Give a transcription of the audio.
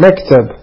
Mektab